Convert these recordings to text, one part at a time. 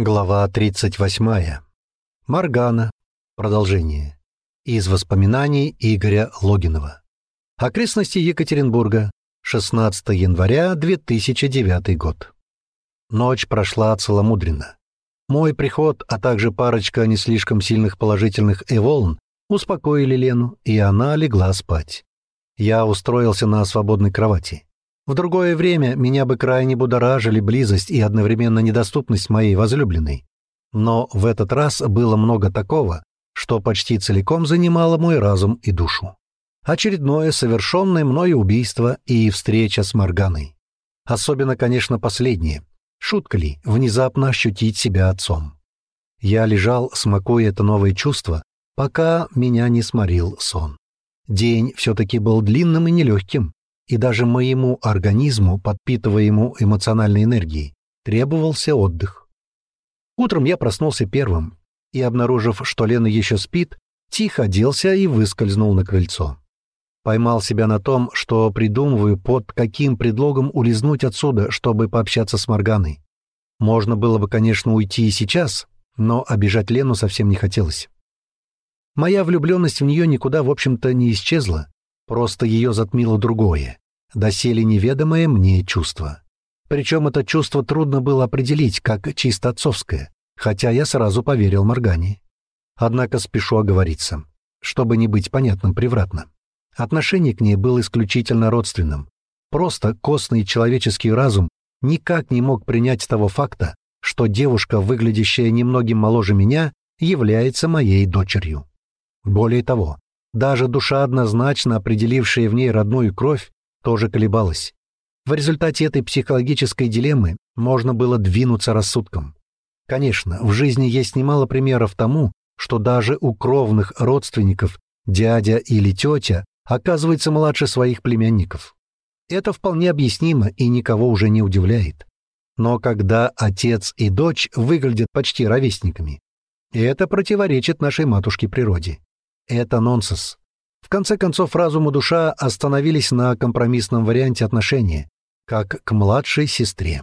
Глава 38. Маргана. Продолжение. Из воспоминаний Игоря Логинова. Окрестности Екатеринбурга. 16 января 2009 год. Ночь прошла целомудренно. Мой приход, а также парочка не слишком сильных положительных эволн успокоили Лену, и она легла спать. Я устроился на свободной кровати. В другое время меня бы крайне будоражили близость и одновременно недоступность моей возлюбленной. Но в этот раз было много такого, что почти целиком занимало мой разум и душу. Очередное совершенное мною убийство и встреча с Морганой. Особенно, конечно, последнее. Шутка ли, внезапно ощутить себя отцом. Я лежал, смакуя это новое чувство, пока меня не сморил сон. День все-таки был длинным и нелегким, и даже моему организму, подпитываемому эмоциональной энергией, требовался отдых. Утром я проснулся первым и, обнаружив, что Лена еще спит, тихо оделся и выскользнул на крыльцо. Поймал себя на том, что придумываю, под каким предлогом улизнуть отсюда, чтобы пообщаться с Морганой. Можно было бы, конечно, уйти и сейчас, но обижать Лену совсем не хотелось. Моя влюбленность в нее никуда, в общем-то, не исчезла, Просто ее затмило другое, доселе неведомое мне чувство. Причем это чувство трудно было определить, как чисто отцовское, хотя я сразу поверил Моргане. Однако спешу оговориться, чтобы не быть понятным превратно. Отношение к ней было исключительно родственным. Просто костный человеческий разум никак не мог принять того факта, что девушка, выглядящая немногим моложе меня, является моей дочерью. Более того, даже душа, однозначно определившая в ней родную кровь, тоже колебалась. В результате этой психологической дилеммы можно было двинуться рассудком. Конечно, в жизни есть немало примеров тому, что даже у кровных родственников дядя или тетя оказывается младше своих племянников. Это вполне объяснимо и никого уже не удивляет. Но когда отец и дочь выглядят почти ровесниками, это противоречит нашей матушке природе. Это нонсенс. В конце концов, разум и душа остановились на компромиссном варианте отношения, как к младшей сестре.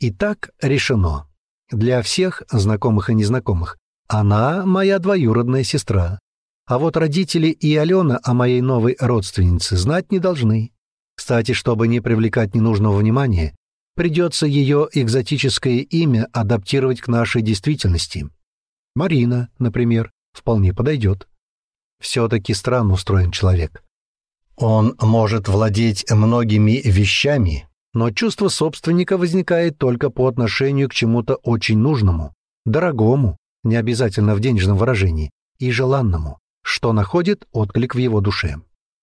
Итак, решено. Для всех, знакомых и незнакомых, она моя двоюродная сестра. А вот родители и Алена о моей новой родственнице знать не должны. Кстати, чтобы не привлекать ненужного внимания, придется ее экзотическое имя адаптировать к нашей действительности. Марина, например, вполне подойдет. Все-таки странно устроен человек. Он может владеть многими вещами, но чувство собственника возникает только по отношению к чему-то очень нужному, дорогому, не обязательно в денежном выражении, и желанному, что находит отклик в его душе.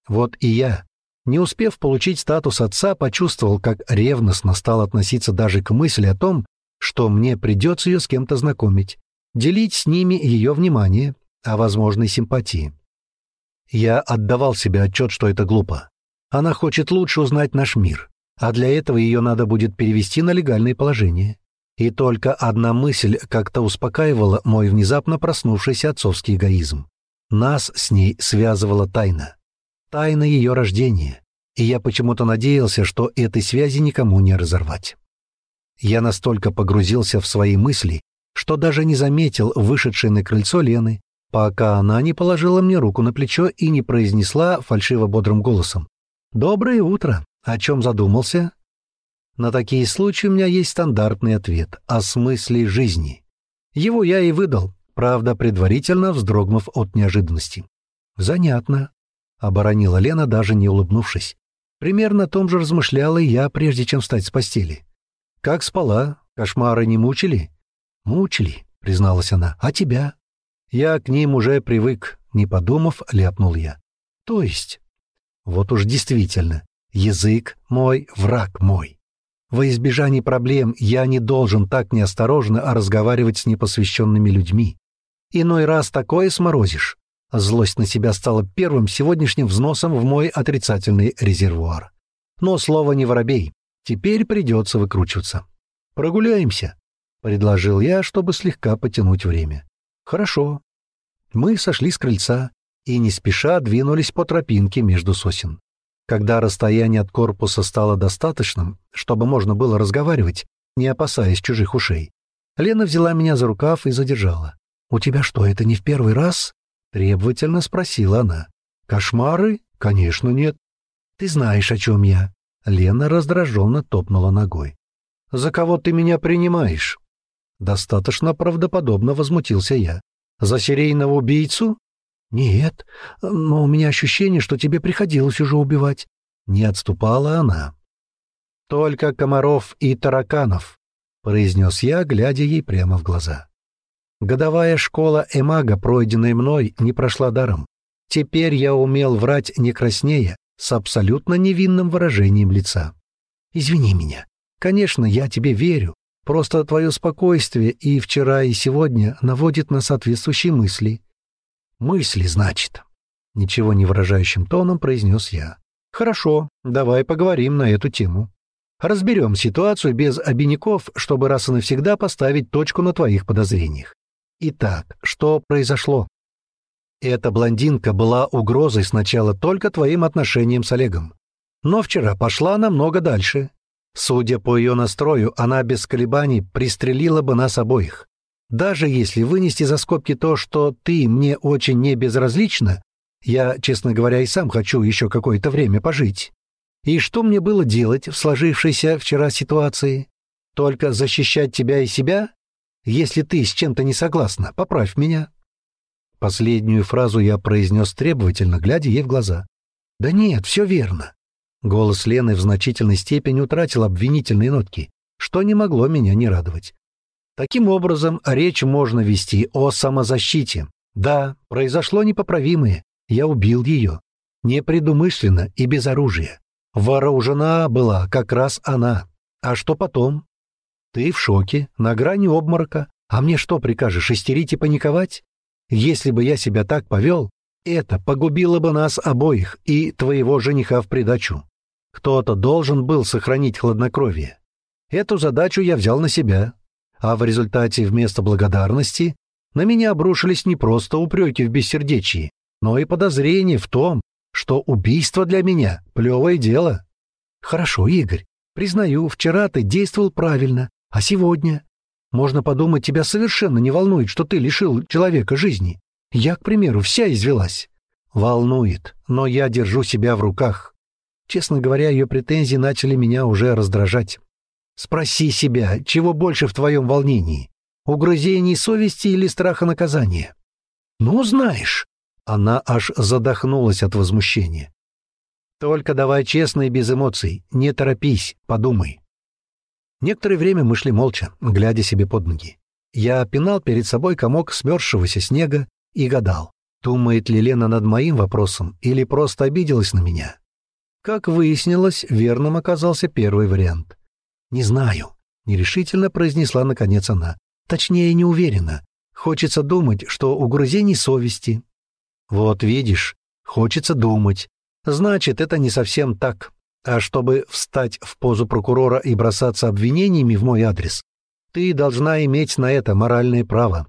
Вот и я, не успев получить статус отца, почувствовал, как ревностно стал относиться даже к мысли о том, что мне придется ее с кем-то знакомить, делить с ними ее внимание, а возможной симпатии. Я отдавал себе отчет, что это глупо. Она хочет лучше узнать наш мир, а для этого ее надо будет перевести на легальное положение. И только одна мысль как-то успокаивала мой внезапно проснувшийся отцовский эгоизм. Нас с ней связывала тайна. Тайна ее рождения. И я почему-то надеялся, что этой связи никому не разорвать. Я настолько погрузился в свои мысли, что даже не заметил вышедшей на крыльцо Лены, пока она не положила мне руку на плечо и не произнесла фальшиво-бодрым голосом. «Доброе утро. О чем задумался?» На такие случаи у меня есть стандартный ответ о смысле жизни. Его я и выдал, правда, предварительно вздрогнув от неожиданности. «Занятно», — оборонила Лена, даже не улыбнувшись. Примерно о том же размышляла и я, прежде чем встать с постели. «Как спала? Кошмары не мучили?» «Мучили», — призналась она. «А тебя?» Я к ним уже привык, не подумав, ляпнул я. То есть? Вот уж действительно, язык мой, враг мой. Во избежание проблем я не должен так неосторожно разговаривать с непосвященными людьми. Иной раз такое сморозишь. Злость на себя стала первым сегодняшним взносом в мой отрицательный резервуар. Но слово не воробей. Теперь придется выкручиваться. «Прогуляемся», — предложил я, чтобы слегка потянуть время. «Хорошо», мы сошли с крыльца и не спеша двинулись по тропинке между сосен. Когда расстояние от корпуса стало достаточным, чтобы можно было разговаривать, не опасаясь чужих ушей, Лена взяла меня за рукав и задержала. «У тебя что, это не в первый раз?» — требовательно спросила она. «Кошмары? Конечно, нет». «Ты знаешь, о чем я». Лена раздраженно топнула ногой. «За кого ты меня принимаешь?» Достаточно правдоподобно возмутился я. «За серийного убийцу?» «Нет, но у меня ощущение, что тебе приходилось уже убивать». Не отступала она. «Только комаров и тараканов», — произнес я, глядя ей прямо в глаза. Годовая школа Эмага, пройденная мной, не прошла даром. Теперь я умел врать не краснея, с абсолютно невинным выражением лица. «Извини меня. Конечно, я тебе верю. Просто твое спокойствие и вчера, и сегодня наводит на соответствующие мысли». «Мысли, значит?» Ничего не выражающим тоном произнес я. «Хорошо, давай поговорим на эту тему». Разберем ситуацию без обиняков, чтобы раз и навсегда поставить точку на твоих подозрениях. Итак, что произошло? Эта блондинка была угрозой сначала только твоим отношениям с Олегом. Но вчера пошла намного дальше. Судя по ее настрою, она без колебаний пристрелила бы нас обоих. Даже если вынести за скобки то, что ты мне очень не безразлична, я, честно говоря, и сам хочу еще какое-то время пожить. И что мне было делать в сложившейся вчера ситуации? Только защищать тебя и себя? Если ты с чем-то не согласна, поправь меня». Последнюю фразу я произнес требовательно, глядя ей в глаза. «Да нет, все верно». Голос Лены в значительной степени утратил обвинительные нотки, что не могло меня не радовать. Таким образом, речь можно вести о самозащите. Да, произошло непоправимое, я убил ее. Непредумышленно и без оружия. Вооружена была как раз она. А что потом? Ты в шоке, на грани обморока. А мне что прикажешь, истерить и паниковать? Если бы я себя так повел, это погубило бы нас обоих и твоего жениха в придачу. Кто-то должен был сохранить хладнокровие. Эту задачу я взял на себя. А в результате вместо благодарности на меня обрушились не просто упреки в бессердечии, но и подозрения в том, что убийство для меня — плевое дело. Хорошо, Игорь, признаю, вчера ты действовал правильно, а сегодня? Можно подумать, тебя совершенно не волнует, что ты лишил человека жизни. Я, к примеру, вся извелась. Волнует, но я держу себя в руках. Честно говоря, ее претензии начали меня уже раздражать. Спроси себя, чего больше в твоем волнении? Угрызений совести или страха наказания? Ну, знаешь, она аж задохнулась от возмущения. «Только давай честно и без эмоций. Не торопись, подумай». Некоторое время мы шли молча, глядя себе под ноги. Я пинал перед собой комок смерзшегося снега и гадал, думает ли Лена над моим вопросом или просто обиделась на меня. Как выяснилось, верным оказался первый вариант. «Не знаю», — нерешительно произнесла наконец она. «Точнее, не уверена. Хочется думать, что угрызений совести, вот видишь, хочется думать. Значит, это не совсем так. А чтобы встать в позу прокурора и бросаться обвинениями в мой адрес, ты должна иметь на это моральное право.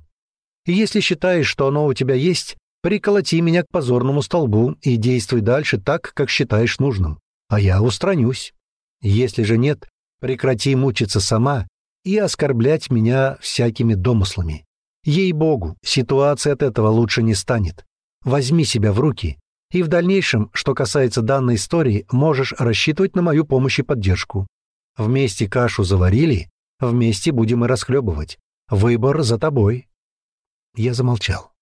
И если считаешь, что оно у тебя есть, приколоти меня к позорному столбу и действуй дальше так, как считаешь нужным. А я устранюсь. Если же нет, прекрати мучиться сама и оскорблять меня всякими домыслами. Ей-богу, ситуация от этого лучше не станет. Возьми себя в руки, и в дальнейшем, что касается данной истории, можешь рассчитывать на мою помощь и поддержку. Вместе кашу заварили, вместе будем и расхлебывать. Выбор за тобой». Я замолчал.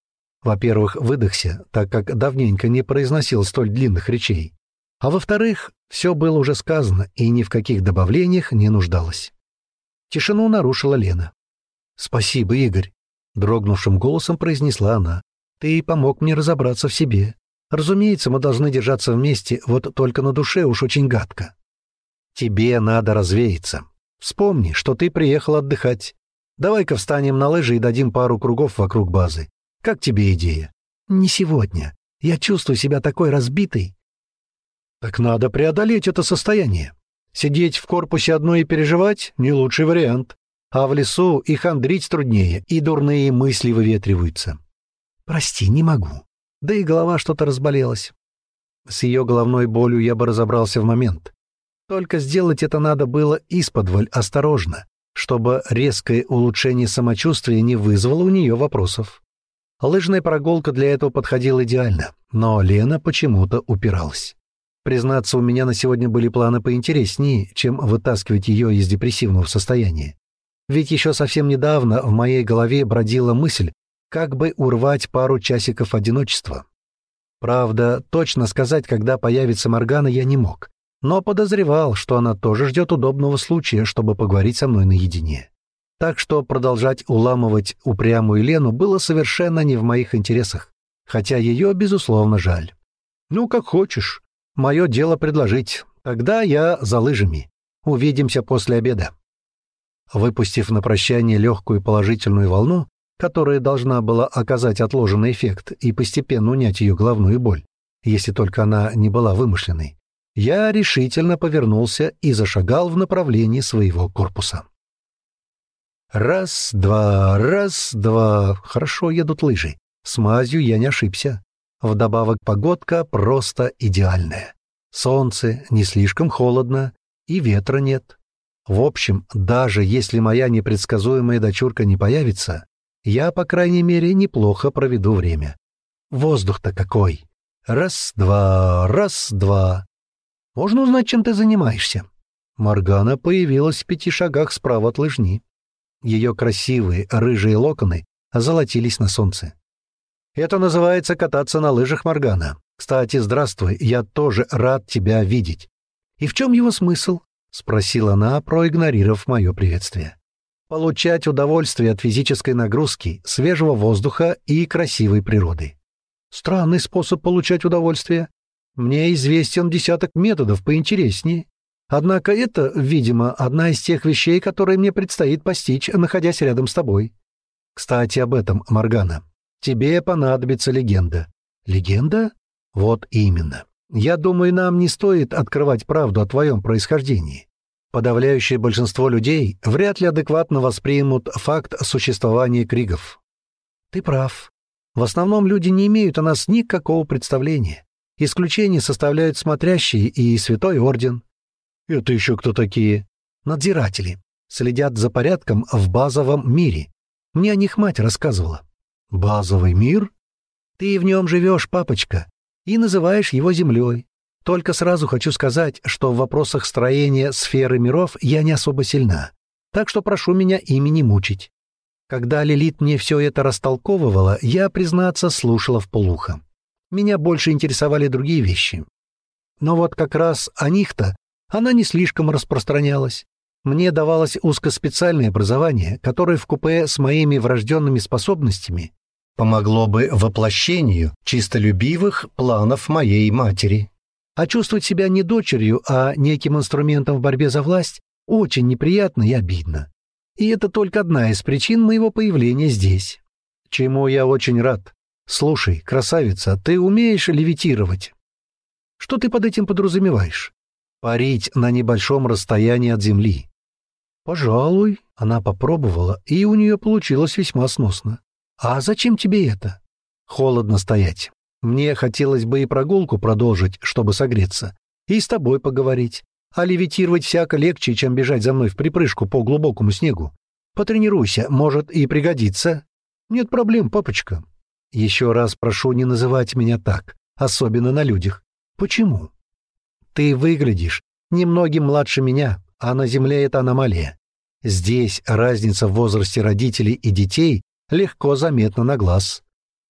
Во-первых, выдохся, так как давненько не произносил столь длинных речей. А во-вторых, все было уже сказано и ни в каких добавлениях не нуждалось. Тишину нарушила Лена. «Спасибо, Игорь», — дрогнувшим голосом произнесла она. Ты помог мне разобраться в себе. Разумеется, мы должны держаться вместе, вот только на душе уж очень гадко. Тебе надо развеяться. Вспомни, что ты приехал отдыхать. Давай-ка встанем на лыжи и дадим пару кругов вокруг базы. Как тебе идея? Не сегодня. Я чувствую себя такой разбитой. Так надо преодолеть это состояние. Сидеть в корпусе одной и переживать — не лучший вариант. А в лесу и хандрить труднее, и дурные мысли выветриваются. «Прости, не могу». Да и голова что-то разболелась. С ее головной болью я бы разобрался в момент. Только сделать это надо было исподволь, осторожно, чтобы резкое улучшение самочувствия не вызвало у нее вопросов. Лыжная прогулка для этого подходила идеально, но Лена почему-то упиралась. Признаться, у меня на сегодня были планы поинтереснее, чем вытаскивать ее из депрессивного состояния. Ведь еще совсем недавно в моей голове бродила мысль, как бы урвать пару часиков одиночества. Правда, точно сказать, когда появится Моргана, я не мог, но подозревал, что она тоже ждет удобного случая, чтобы поговорить со мной наедине. Так что продолжать уламывать упрямую Лену было совершенно не в моих интересах, хотя ее, безусловно, жаль. «Ну, как хочешь. Мое дело предложить. Тогда я за лыжами. Увидимся после обеда». Выпустив на прощание легкую положительную волну, которая должна была оказать отложенный эффект и постепенно унять ее головную боль, если только она не была вымышленной, я решительно повернулся и зашагал в направлении своего корпуса. Раз, два, раз, два. Хорошо едут лыжи. С мазью я не ошибся. Вдобавок погодка просто идеальная. Солнце, не слишком холодно, и ветра нет. В общем, даже если моя непредсказуемая дочурка не появится, я, по крайней мере, неплохо проведу время. Воздух-то какой! Раз-два, раз-два. Можно узнать, чем ты занимаешься?» Моргана появилась в пяти шагах справа от лыжни. Ее красивые рыжие локоны золотились на солнце. «Это называется кататься на лыжах, Моргана. Кстати, здравствуй, я тоже рад тебя видеть. И в чем его смысл?» — спросила она, проигнорировав мое приветствие получать удовольствие от физической нагрузки, свежего воздуха и красивой природы. Странный способ получать удовольствие. Мне известен десяток методов поинтереснее. Однако это, видимо, одна из тех вещей, которые мне предстоит постичь, находясь рядом с тобой. Кстати, об этом, Моргана. Тебе понадобится легенда. Легенда? Вот именно. Я думаю, нам не стоит открывать правду о твоем происхождении. Подавляющее большинство людей вряд ли адекватно воспримут факт существования кригов. Ты прав. В основном люди не имеют о нас никакого представления. Исключение составляют смотрящие и Святой Орден. Это еще кто такие? Надзиратели. Следят за порядком в базовом мире. Мне о них мать рассказывала. Базовый мир? Ты в нем живешь, папочка, и называешь его землей. Только сразу хочу сказать, что в вопросах строения сферы миров я не особо сильна, так что прошу меня ими не мучить. Когда Лилит мне все это растолковывала, я, признаться, слушала в полухо. Меня больше интересовали другие вещи. Но вот как раз о них-то она не слишком распространялась. Мне давалось узкоспециальное образование, которое в купе с моими врожденными способностями помогло бы воплощению чистолюбивых планов моей матери. А чувствовать себя не дочерью, а неким инструментом в борьбе за власть очень неприятно и обидно. И это только одна из причин моего появления здесь. Чему я очень рад. Слушай, красавица, ты умеешь левитировать? Что ты под этим подразумеваешь? Парить на небольшом расстоянии от земли. Пожалуй, она попробовала, и у нее получилось весьма сносно. А зачем тебе это? Холодно стоять. Мне хотелось бы и прогулку продолжить, чтобы согреться, и с тобой поговорить. А левитировать всяко легче, чем бежать за мной в припрыжку по глубокому снегу. Потренируйся, может и пригодится. Нет проблем, папочка. Еще раз прошу не называть меня так, особенно на людях. Почему? Ты выглядишь немногим младше меня, а на Земле это аномалия. Здесь разница в возрасте родителей и детей легко заметна на глаз.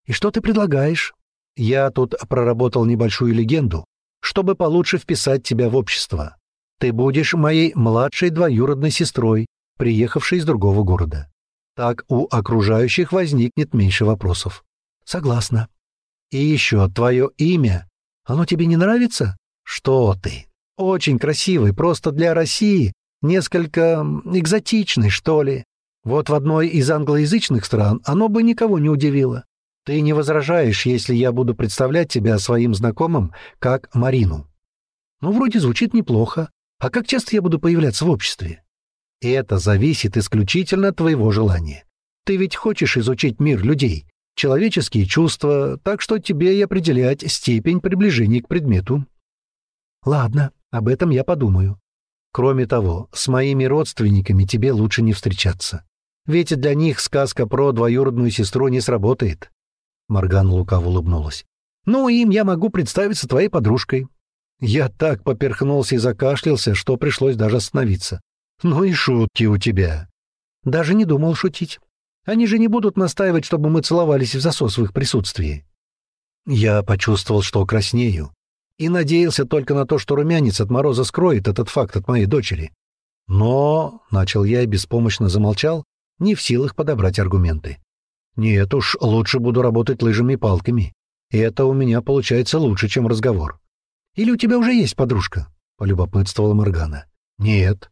И что ты предлагаешь? Я тут проработал небольшую легенду, чтобы получше вписать тебя в общество. Ты будешь моей младшей двоюродной сестрой, приехавшей из другого города. Так у окружающих возникнет меньше вопросов. Согласна. И еще твое имя. Оно тебе не нравится? Что ты? Очень красивый, просто для России. Несколько экзотичный, что ли. Вот в одной из англоязычных стран оно бы никого не удивило. Ты не возражаешь, если я буду представлять тебя своим знакомым как Марину? Ну, вроде звучит неплохо. А как часто я буду появляться в обществе? Это зависит исключительно от твоего желания. Ты ведь хочешь изучить мир людей, человеческие чувства, так что тебе и определять степень приближения к предмету. Ладно, об этом я подумаю. Кроме того, с моими родственниками тебе лучше не встречаться. Ведь для них сказка про двоюродную сестру не сработает. Моргана лукаво улыбнулась. «Ну, им я могу представиться твоей подружкой». Я так поперхнулся и закашлялся, что пришлось даже остановиться. «Ну и шутки у тебя». Даже не думал шутить. Они же не будут настаивать, чтобы мы целовались в засос в их присутствии. Я почувствовал, что краснею, и надеялся только на то, что румянец от мороза скроет этот факт от моей дочери. Но, — начал я и беспомощно замолчал, не в силах подобрать аргументы. Нет уж, лучше буду работать лыжами и палками. И это у меня получается лучше, чем разговор. Или у тебя уже есть подружка? — полюбопытствовала Моргана. Нет.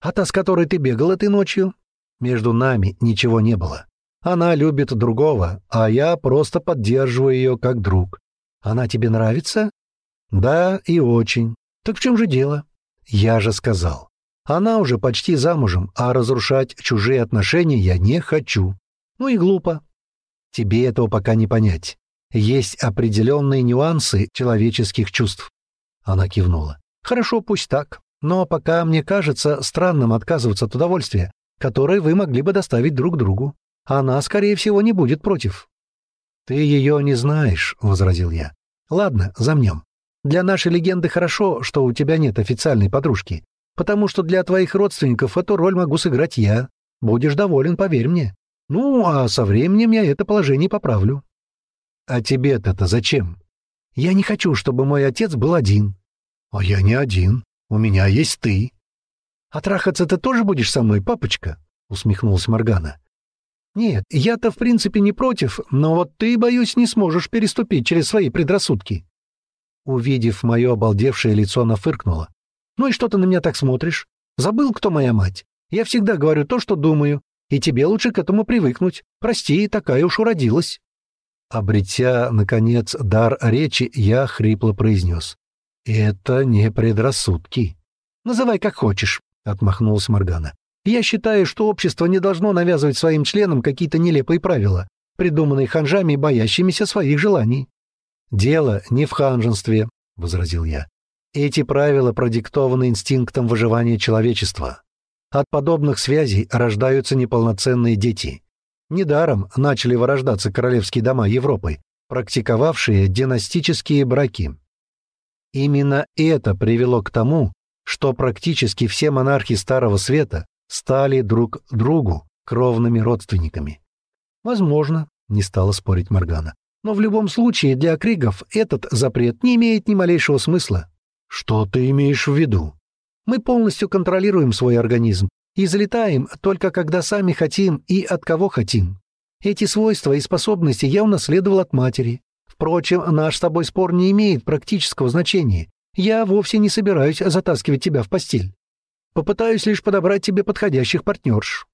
А та, с которой ты бегал этой ночью? Между нами ничего не было. Она любит другого, а я просто поддерживаю ее как друг. Она тебе нравится? Да, и очень. Так в чем же дело? Я же сказал. Она уже почти замужем, а разрушать чужие отношения я не хочу. Ну и глупо. Тебе этого пока не понять. Есть определенные нюансы человеческих чувств. Она кивнула. Хорошо, пусть так. Но пока мне кажется странным отказываться от удовольствия, которое вы могли бы доставить друг другу. Она, скорее всего, не будет против. «Ты ее не знаешь», — возразил я. «Ладно, замнем. Для нашей легенды хорошо, что у тебя нет официальной подружки, потому что для твоих родственников эту роль могу сыграть я. Будешь доволен, поверь мне. Ну, а со временем я это положение поправлю». «А тебе-то-то зачем?» «Я не хочу, чтобы мой отец был один». «А я не один. У меня есть ты». «А трахаться ты тоже будешь со мной, папочка?» — усмехнулась Моргана. «Нет, я-то в принципе не против, но вот ты, боюсь, не сможешь переступить через свои предрассудки». Увидев мое обалдевшее лицо, она фыркнула. «Ну и что ты на меня так смотришь? Забыл, кто моя мать? Я всегда говорю то, что думаю, и тебе лучше к этому привыкнуть. Прости, такая уж уродилась». Обретя, наконец, дар речи, я хрипло произнес. «Это не предрассудки. Называй как хочешь», — отмахнулась Моргана. «Я считаю, что общество не должно навязывать своим членам какие-то нелепые правила, придуманные ханжами и боящимися своих желаний». «Дело не в ханженстве», — возразил я. «Эти правила продиктованы инстинктом выживания человечества. От подобных связей рождаются неполноценные дети. Недаром начали вырождаться королевские дома Европы, практиковавшие династические браки. Именно это привело к тому, что практически все монархи Старого Света стали друг другу кровными родственниками. Возможно, не стала спорить Моргана. Но в любом случае для кригов этот запрет не имеет ни малейшего смысла. Что ты имеешь в виду? Мы полностью контролируем свой организм и залетаем только когда сами хотим и от кого хотим. Эти свойства и способности я унаследовал от матери. Впрочем, наш с тобой спор не имеет практического значения. Я вовсе не собираюсь затаскивать тебя в постель. Попытаюсь лишь подобрать тебе подходящих партнерш».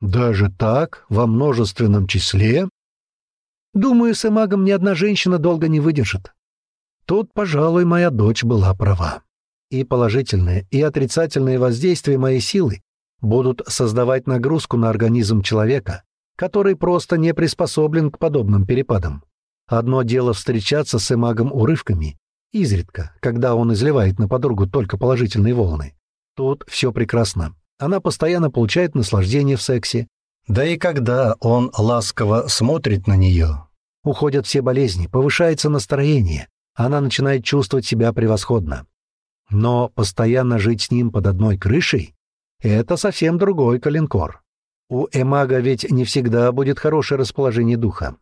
«Даже так? Во множественном числе?» «Думаю, с эмагом ни одна женщина долго не выдержит». Тут, пожалуй, моя дочь была права. И положительное, и отрицательное воздействие моей силы будут создавать нагрузку на организм человека, который просто не приспособлен к подобным перепадам. Одно дело встречаться с эмагом урывками, изредка, когда он изливает на подругу только положительные волны. Тут все прекрасно. Она постоянно получает наслаждение в сексе. Да и когда он ласково смотрит на нее, уходят все болезни, повышается настроение, она начинает чувствовать себя превосходно. Но постоянно жить с ним под одной крышей — это совсем другой калинкор. У Эмага ведь не всегда будет хорошее расположение духа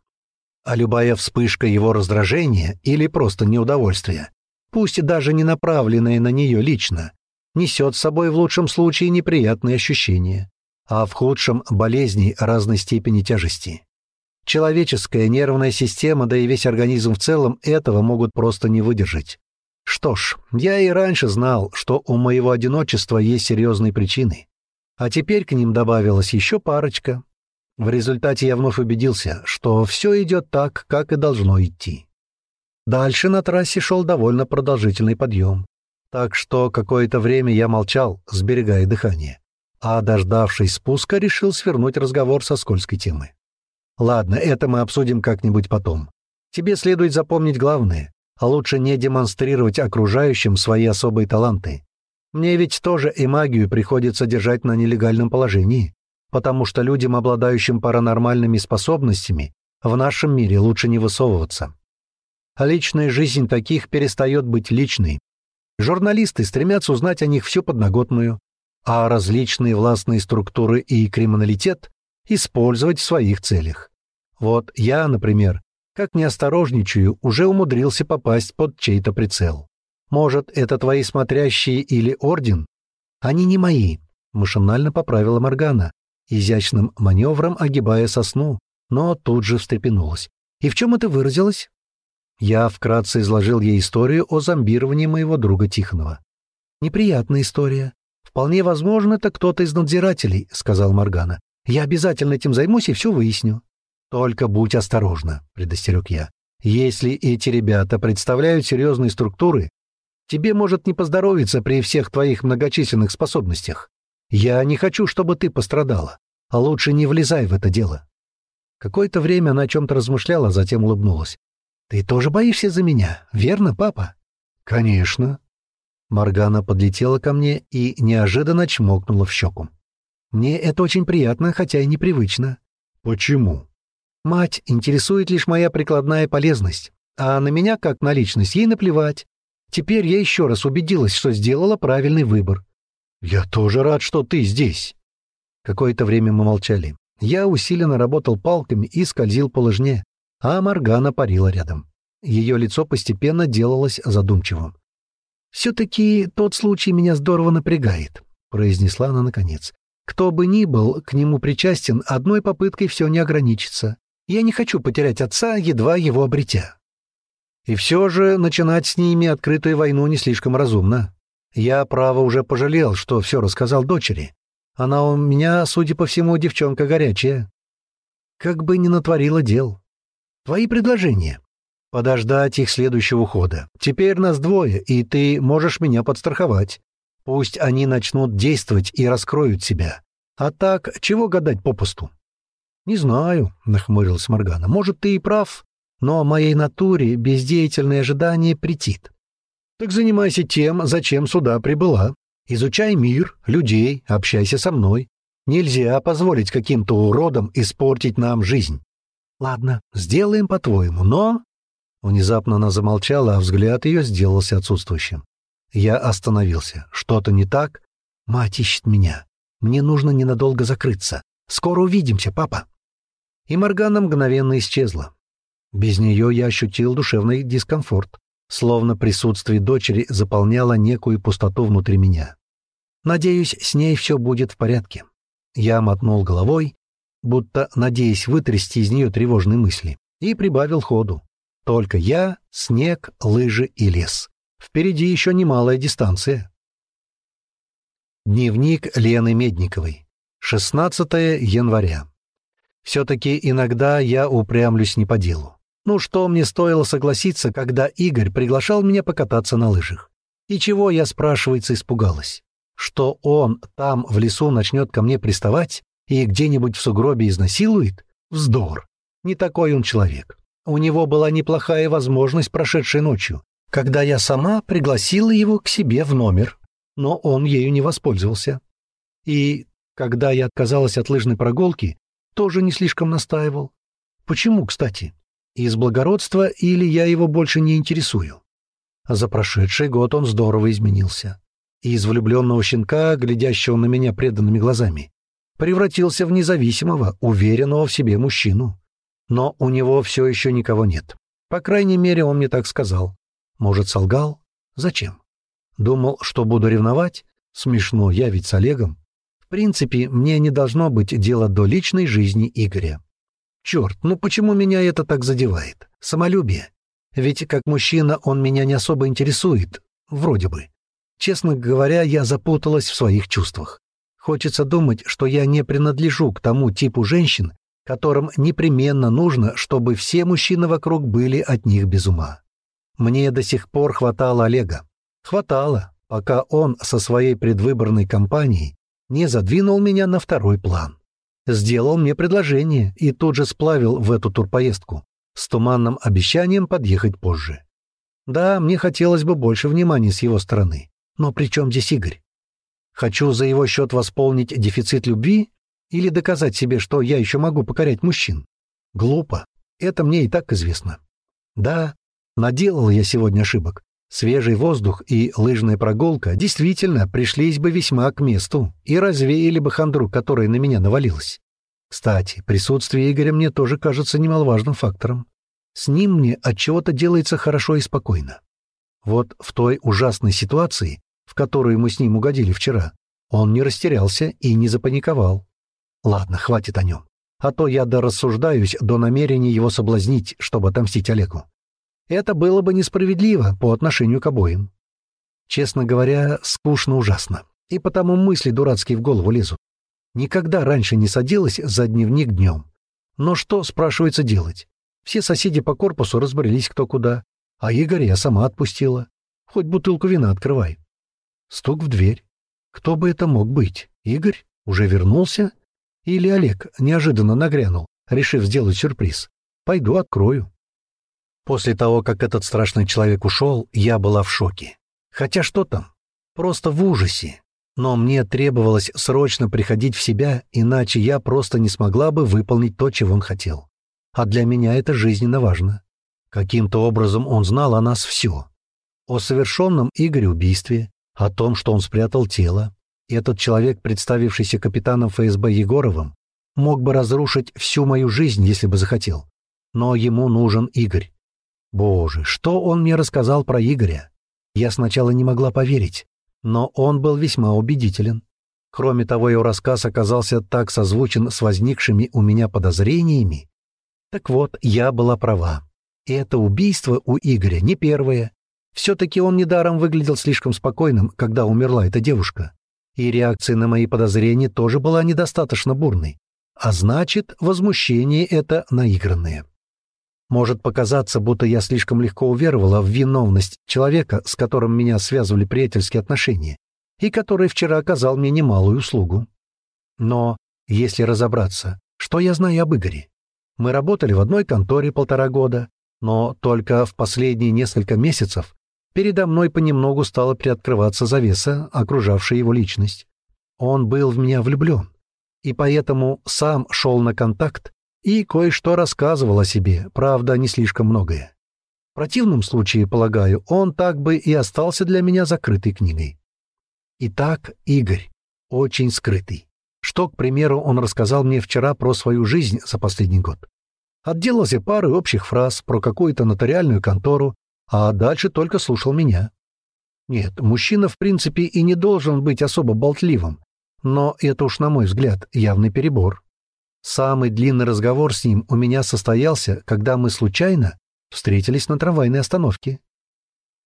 а любая вспышка его раздражения или просто неудовольствия, пусть даже не направленная на нее лично, несет с собой в лучшем случае неприятные ощущения, а в худшем — болезни разной степени тяжести. Человеческая нервная система, да и весь организм в целом этого могут просто не выдержать. Что ж, я и раньше знал, что у моего одиночества есть серьезные причины. А теперь к ним добавилась еще парочка, в результате я вновь убедился, что все идет так, как и должно идти. Дальше на трассе шел довольно продолжительный подъем, так что какое-то время я молчал, сберегая дыхание, а, дождавшись спуска, решил свернуть разговор со скользкой темы. «Ладно, это мы обсудим как-нибудь потом. Тебе следует запомнить главное, а лучше не демонстрировать окружающим свои особые таланты. Мне ведь тоже и магию приходится держать на нелегальном положении, потому что людям, обладающим паранормальными способностями, в нашем мире лучше не высовываться. А личная жизнь таких перестает быть личной. Журналисты стремятся узнать о них всю подноготную, а различные властные структуры и криминалитет использовать в своих целях. Вот я, например, как неосторожничаю, уже умудрился попасть под чей-то прицел. Может, это твои смотрящие или орден? Они не мои, машинально поправила Моргана, изящным маневром огибая сосну, но тут же встрепенулась. И в чем это выразилось? Я вкратце изложил ей историю о зомбировании моего друга Тихонова. «Неприятная история. Вполне возможно, это кто-то из надзирателей», — сказал Моргана. «Я обязательно этим займусь и все выясню». «Только будь осторожна», — предостерег я. «Если эти ребята представляют серьезные структуры, тебе может не поздоровиться при всех твоих многочисленных способностях. Я не хочу, чтобы ты пострадала, а лучше не влезай в это дело». Какое-то время она о чем-то размышляла, затем улыбнулась. «Ты тоже боишься за меня, верно, папа?» «Конечно». Маргана подлетела ко мне и неожиданно чмокнула в щеку. «Мне это очень приятно, хотя и непривычно». «Почему?» Мать интересует лишь моя прикладная полезность, а на меня, как на личность, ей наплевать. Теперь я еще раз убедилась, что сделала правильный выбор. «Я тоже рад, что ты здесь». Какое-то время мы молчали. Я усиленно работал палками и скользил по лыжне, а Маргана парила рядом. Ее лицо постепенно делалось задумчивым. «Все-таки тот случай меня здорово напрягает», — произнесла она наконец. «Кто бы ни был к нему причастен, одной попыткой все не ограничится. Я не хочу потерять отца, едва его обретя. И все же начинать с ними открытую войну не слишком разумно. Я, право, уже пожалел, что все рассказал дочери. Она у меня, судя по всему, девчонка горячая. Как бы ни натворила дел. Твои предложения. Подождать их следующего хода. Теперь нас двое, и ты можешь меня подстраховать. Пусть они начнут действовать и раскроют себя. А так, чего гадать попусту? «Не знаю», — нахмурилась Моргана. «Может, ты и прав, но моей натуре бездеятельное ожидание претит. Так занимайся тем, зачем сюда прибыла. Изучай мир, людей, общайся со мной. Нельзя позволить каким-то уродам испортить нам жизнь. Ладно, сделаем по-твоему, но...» Внезапно она замолчала, а взгляд ее сделался отсутствующим. Я остановился. Что-то не так? Мать ищет меня. Мне нужно ненадолго закрыться. Скоро увидимся, папа и Моргана мгновенно исчезла. Без нее я ощутил душевный дискомфорт, словно присутствие дочери заполняло некую пустоту внутри меня. Надеюсь, с ней все будет в порядке. Я мотнул головой, будто надеясь вытрясти из нее тревожные мысли, и прибавил ходу. Только я, снег, лыжи и лес. Впереди еще немалая дистанция. Дневник Лены Медниковой. 16 января. Все-таки иногда я упрямлюсь не по делу. Ну что мне стоило согласиться, когда Игорь приглашал меня покататься на лыжах? И чего я, спрашивается, испугалась? Что он там в лесу начнет ко мне приставать и где-нибудь в сугробе изнасилует? Вздор. Не такой он человек. У него была неплохая возможность прошедшей ночью, когда я сама пригласила его к себе в номер, но он ею не воспользовался. И когда я отказалась от лыжной прогулки, тоже не слишком настаивал. Почему, кстати? Из благородства или я его больше не интересую? А за прошедший год он здорово изменился. Из влюбленного щенка, глядящего на меня преданными глазами, превратился в независимого, уверенного в себе мужчину. Но у него все еще никого нет. По крайней мере, он мне так сказал. Может, солгал? Зачем? Думал, что буду ревновать? Смешно, я ведь с Олегом. В принципе, мне не должно быть дела до личной жизни Игоря. Черт, ну почему меня это так задевает? Самолюбие. Ведь как мужчина он меня не особо интересует. Вроде бы. Честно говоря, я запуталась в своих чувствах. Хочется думать, что я не принадлежу к тому типу женщин, которым непременно нужно, чтобы все мужчины вокруг были от них без ума. Мне до сих пор хватало Олега. Хватало, пока он со своей предвыборной кампанией не задвинул меня на второй план. Сделал мне предложение и тут же сплавил в эту турпоездку с туманным обещанием подъехать позже. Да, мне хотелось бы больше внимания с его стороны. Но при чем здесь Игорь? Хочу за его счет восполнить дефицит любви или доказать себе, что я еще могу покорять мужчин? Глупо. Это мне и так известно. Да, наделал я сегодня ошибок. Свежий воздух и лыжная прогулка действительно пришлись бы весьма к месту и развеяли бы хандру, которая на меня навалилась. Кстати, присутствие Игоря мне тоже кажется немаловажным фактором. С ним мне от чего-то делается хорошо и спокойно. Вот в той ужасной ситуации, в которую мы с ним угодили вчера, он не растерялся и не запаниковал. Ладно, хватит о нем. А то я дорассуждаюсь до намерения его соблазнить, чтобы отомстить Олегу. Это было бы несправедливо по отношению к обоим. Честно говоря, скучно ужасно. И потому мысли дурацкие в голову лезут. Никогда раньше не садилась за дневник днем. Но что, спрашивается, делать? Все соседи по корпусу разбрелись кто куда, а Игорь я сама отпустила. Хоть бутылку вина открывай. Стук в дверь. Кто бы это мог быть? Игорь? Уже вернулся? Или Олег неожиданно нагрянул, решив сделать сюрприз? Пойду открою. После того, как этот страшный человек ушел, я была в шоке. Хотя что там? Просто в ужасе. Но мне требовалось срочно приходить в себя, иначе я просто не смогла бы выполнить то, чего он хотел. А для меня это жизненно важно. Каким-то образом он знал о нас все. О совершенном Игоре убийстве, о том, что он спрятал тело. Этот человек, представившийся капитаном ФСБ Егоровым, мог бы разрушить всю мою жизнь, если бы захотел. Но ему нужен Игорь. Боже, что он мне рассказал про Игоря? Я сначала не могла поверить но он был весьма убедителен. Кроме того, его рассказ оказался так созвучен с возникшими у меня подозрениями. Так вот, я была права. И это убийство у Игоря не первое. Все-таки он недаром выглядел слишком спокойным, когда умерла эта девушка. И реакция на мои подозрения тоже была недостаточно бурной. А значит, возмущение это наигранное. Может показаться, будто я слишком легко уверовала в виновность человека, с которым меня связывали приятельские отношения, и который вчера оказал мне немалую услугу. Но, если разобраться, что я знаю об Игоре? Мы работали в одной конторе полтора года, но только в последние несколько месяцев передо мной понемногу стала приоткрываться завеса, окружавшая его личность. Он был в меня влюблен, и поэтому сам шел на контакт и кое-что рассказывал о себе, правда, не слишком многое. В противном случае, полагаю, он так бы и остался для меня закрытой книгой. Итак, Игорь, очень скрытый. Что, к примеру, он рассказал мне вчера про свою жизнь за последний год. Отделался парой общих фраз про какую-то нотариальную контору, а дальше только слушал меня. Нет, мужчина, в принципе, и не должен быть особо болтливым, но это уж, на мой взгляд, явный перебор. Самый длинный разговор с ним у меня состоялся, когда мы случайно встретились на трамвайной остановке.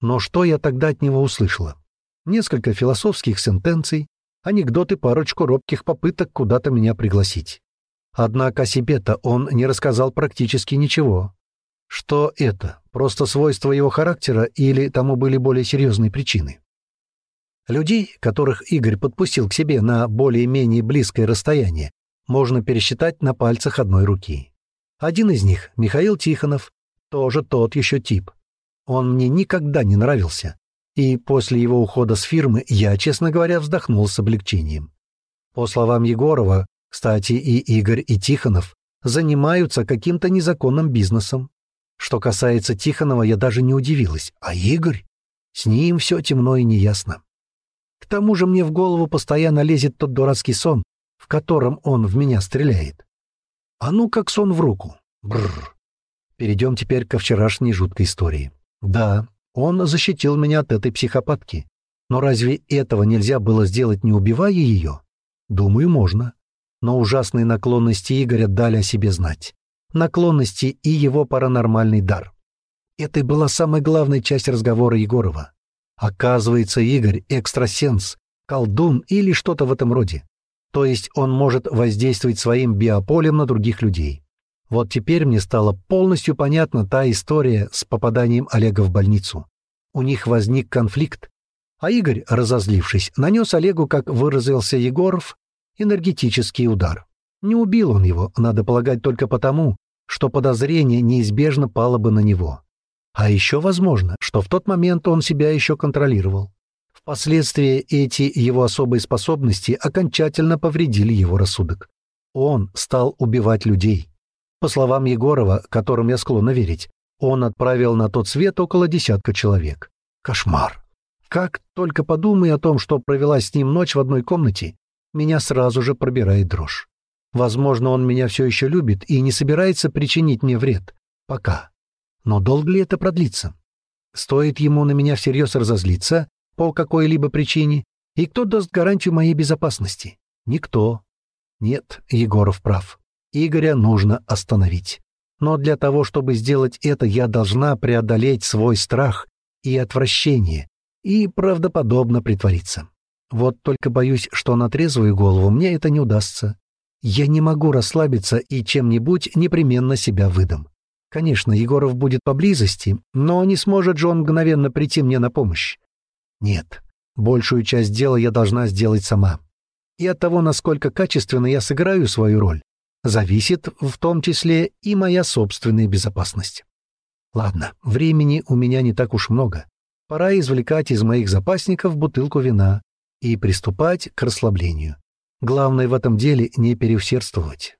Но что я тогда от него услышала? Несколько философских сентенций, анекдоты, парочку робких попыток куда-то меня пригласить. Однако себе-то он не рассказал практически ничего. Что это? Просто свойство его характера или тому были более серьезные причины? Людей, которых Игорь подпустил к себе на более-менее близкое расстояние, можно пересчитать на пальцах одной руки. Один из них, Михаил Тихонов, тоже тот еще тип. Он мне никогда не нравился. И после его ухода с фирмы я, честно говоря, вздохнул с облегчением. По словам Егорова, кстати, и Игорь, и Тихонов занимаются каким-то незаконным бизнесом. Что касается Тихонова, я даже не удивилась. А Игорь? С ним все темно и неясно. К тому же мне в голову постоянно лезет тот дурацкий сон, в котором он в меня стреляет. А ну как сон в руку. Бррр. Перейдем теперь ко вчерашней жуткой истории. Да, он защитил меня от этой психопатки. Но разве этого нельзя было сделать, не убивая ее? Думаю, можно. Но ужасные наклонности Игоря дали о себе знать. Наклонности и его паранормальный дар. Это и была самая главная часть разговора Егорова. Оказывается, Игорь — экстрасенс, колдун или что-то в этом роде. То есть он может воздействовать своим биополем на других людей. Вот теперь мне стала полностью понятна та история с попаданием Олега в больницу. У них возник конфликт, а Игорь, разозлившись, нанес Олегу, как выразился Егоров, энергетический удар. Не убил он его, надо полагать, только потому, что подозрение неизбежно пало бы на него. А еще возможно, что в тот момент он себя еще контролировал. Последствия эти его особые способности окончательно повредили его рассудок. Он стал убивать людей. По словам Егорова, которым я склонна верить, он отправил на тот свет около десятка человек. Кошмар. Как только подумай о том, что провела с ним ночь в одной комнате, меня сразу же пробирает дрожь. Возможно, он меня все еще любит и не собирается причинить мне вред. Пока. Но долго ли это продлится? Стоит ему на меня всерьез разозлиться по какой-либо причине, и кто даст гарантию моей безопасности? Никто. Нет, Егоров прав. Игоря нужно остановить. Но для того, чтобы сделать это, я должна преодолеть свой страх и отвращение и правдоподобно притвориться. Вот только боюсь, что на трезвую голову мне это не удастся. Я не могу расслабиться и чем-нибудь непременно себя выдам. Конечно, Егоров будет поблизости, но не сможет же он мгновенно прийти мне на помощь. Нет, большую часть дела я должна сделать сама. И от того, насколько качественно я сыграю свою роль, зависит в том числе и моя собственная безопасность. Ладно, времени у меня не так уж много. Пора извлекать из моих запасников бутылку вина и приступать к расслаблению. Главное в этом деле не переусердствовать.